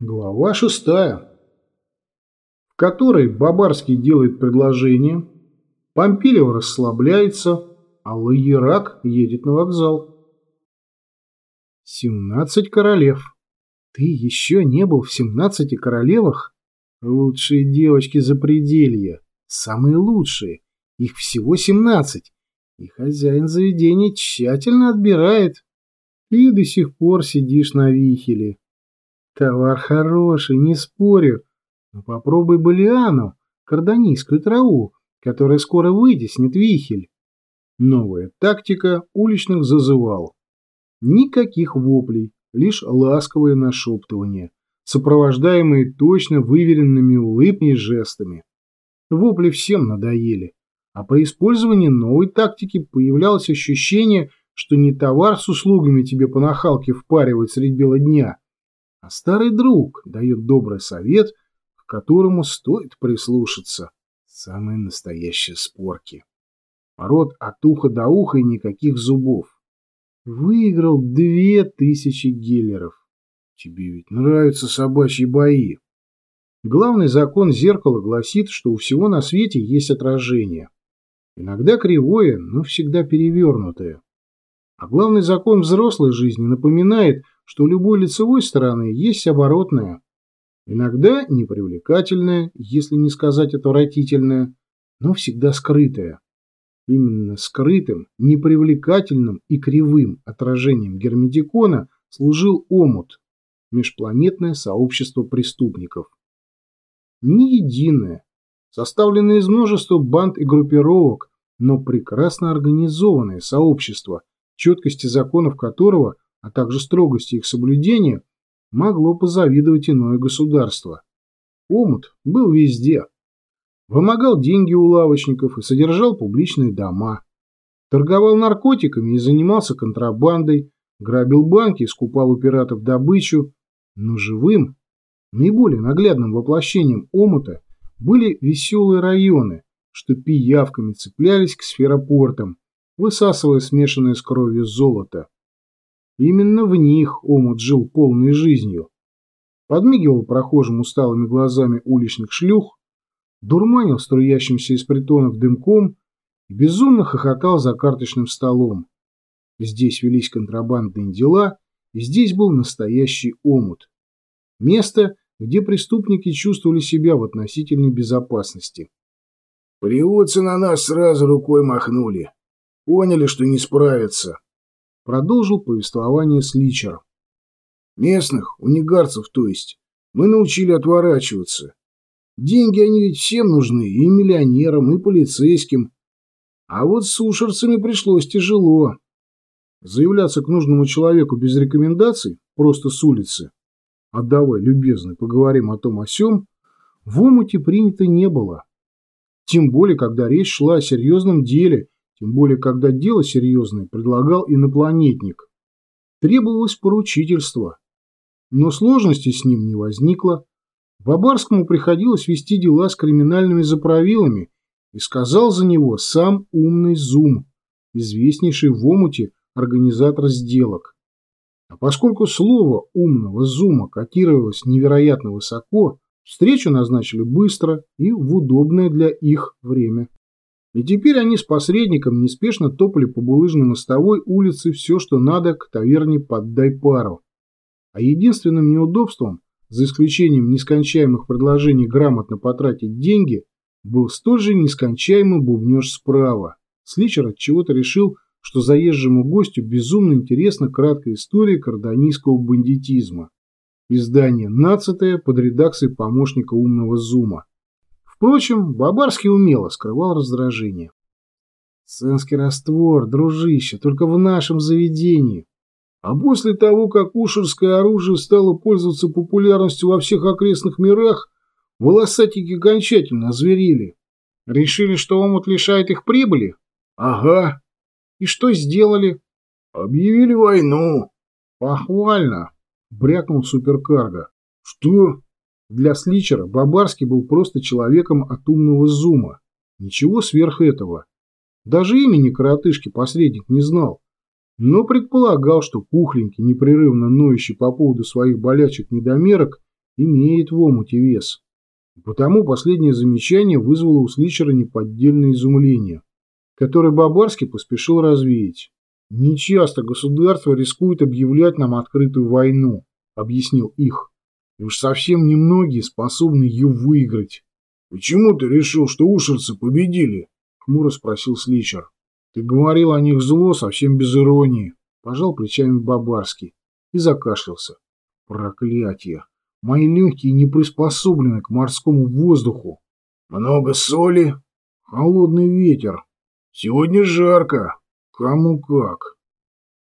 Глава шестая, в которой Бабарский делает предложение, Помпилев расслабляется, а Лаерак едет на вокзал. Семнадцать королев. Ты еще не был в семнадцати королевах? Лучшие девочки за пределья, самые лучшие. Их всего семнадцать. И хозяин заведения тщательно отбирает. Ты до сих пор сидишь на вихеле. Товар хороший, не спорю. Но попробуй балиану, карданийскую траву, которая скоро вытеснит вихель. Новая тактика уличных зазывал. Никаких воплей, лишь ласковые нашептывания, сопровождаемые точно выверенными улыбками и жестами. Вопли всем надоели, а по использованию новой тактики появлялось ощущение, что не товар с услугами тебе по нахалке впаривают средь бела дня, а старый друг дает добрый совет, к которому стоит прислушаться. Самые настоящие спорки. Рот от уха до уха и никаких зубов. Выиграл две тысячи геллеров. Тебе ведь нравятся собачьи бои. Главный закон зеркала гласит, что у всего на свете есть отражение. Иногда кривое, но всегда перевернутое. А главный закон взрослой жизни напоминает, что у любой лицевой стороны есть оборотная. Иногда непривлекательная, если не сказать отвратительная, но всегда скрытая. Именно скрытым, непривлекательным и кривым отражением герметикона служил омут – межпланетное сообщество преступников. Не единое, составленное из множества банд и группировок, но прекрасно организованное сообщество, четкости законов которого, а также строгости их соблюдения, могло позавидовать иное государство. Омут был везде. Вымогал деньги у лавочников и содержал публичные дома. Торговал наркотиками и занимался контрабандой, грабил банки и скупал у пиратов добычу. Но живым, наиболее наглядным воплощением омута были веселые районы, что пиявками цеплялись к сферопортам, высасывая смешанное с кровью золото. Именно в них омут жил полной жизнью. Подмигивал прохожим усталыми глазами уличных шлюх, дурманил струящимся из притонов дымком и безумно хохотал за карточным столом. Здесь велись контрабандные дела, и здесь был настоящий омут. Место, где преступники чувствовали себя в относительной безопасности. «Приводцы на нас сразу рукой махнули», Поняли, что не справятся. Продолжил повествование Сличер. Местных, унигарцев то есть, мы научили отворачиваться. Деньги они ведь всем нужны, и миллионерам, и полицейским. А вот с ушерцами пришлось тяжело. Заявляться к нужному человеку без рекомендаций, просто с улицы, отдавай, любезный, поговорим о том о сём, в омуте принято не было. Тем более, когда речь шла о серьезном деле тем более, когда дело серьезное предлагал инопланетник. Требовалось поручительство. Но сложности с ним не возникло. Бабарскому приходилось вести дела с криминальными заправилами, и сказал за него сам умный Зум, известнейший в омуте организатор сделок. А поскольку слово умного Зума котировалось невероятно высоко, встречу назначили быстро и в удобное для их время. И теперь они с посредником неспешно топали по булыжной мостовой улице все, что надо, к таверне «Поддай пару». А единственным неудобством, за исключением нескончаемых предложений грамотно потратить деньги, был столь же нескончаемый бубнеж справа. Сличер от чего-то решил, что заезжему гостю безумно интересна краткая история кардонийского бандитизма. Издание «Нацатое» под редакцией помощника умного Зума. Впрочем, Бабарский умело скрывал раздражение. Сенский раствор, дружище, только в нашем заведении. А после того, как ушерское оружие стало пользоваться популярностью во всех окрестных мирах, волосатики окончательно озверели. Решили, что омут лишает их прибыли? Ага. И что сделали? Объявили войну. Похвально, брякнул суперкарго. Что? Для Сличера Бабарский был просто человеком от умного зума. Ничего сверх этого. Даже имени коротышки посредник не знал. Но предполагал, что пухленький, непрерывно ноющий по поводу своих болячек недомерок имеет в омуте вес. Потому последнее замечание вызвало у Сличера неподдельное изумление, которое Бабарский поспешил развеять. «Нечасто государство рискует объявлять нам открытую войну», — объяснил их. «И уж совсем немногие способны ее выиграть». «Почему ты решил, что ушерцы победили?» — хмуро спросил Сличер. «Ты говорил о них зло совсем без иронии», — пожал плечами Бабарский и закашлялся. «Проклятие! Мои легкие не приспособлены к морскому воздуху. Много соли, холодный ветер. Сегодня жарко. Кому как.